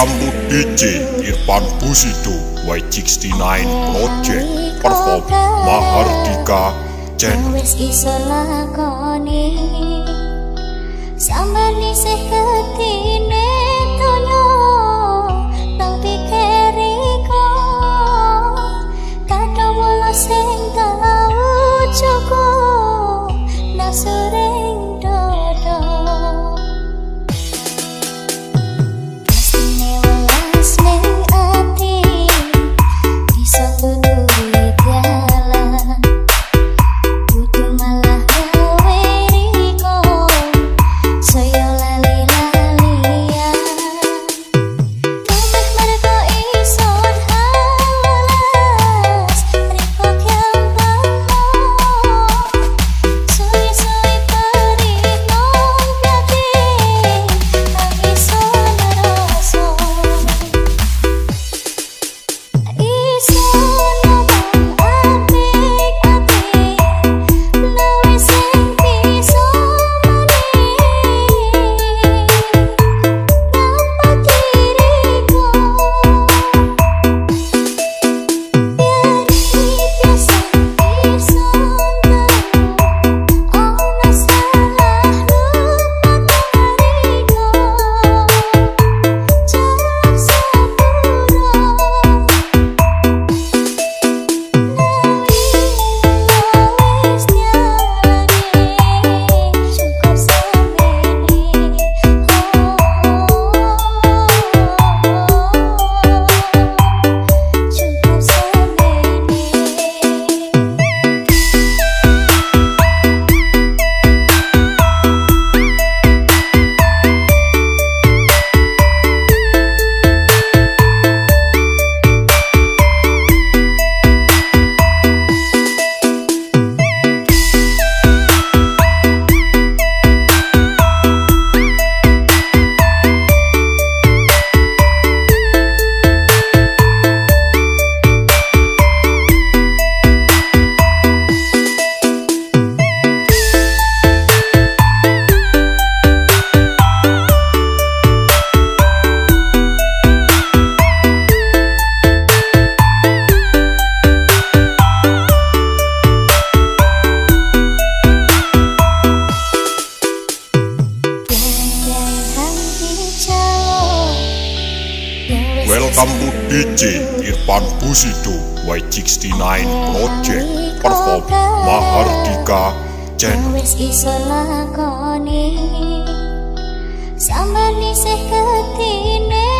Disambut DJ Irfan Busido Y69 Project Perform Mahardika Channel Sampai kamu DJ Irfan Busido Y69 Project Perform Mahardika Channel Sampai nisih ketine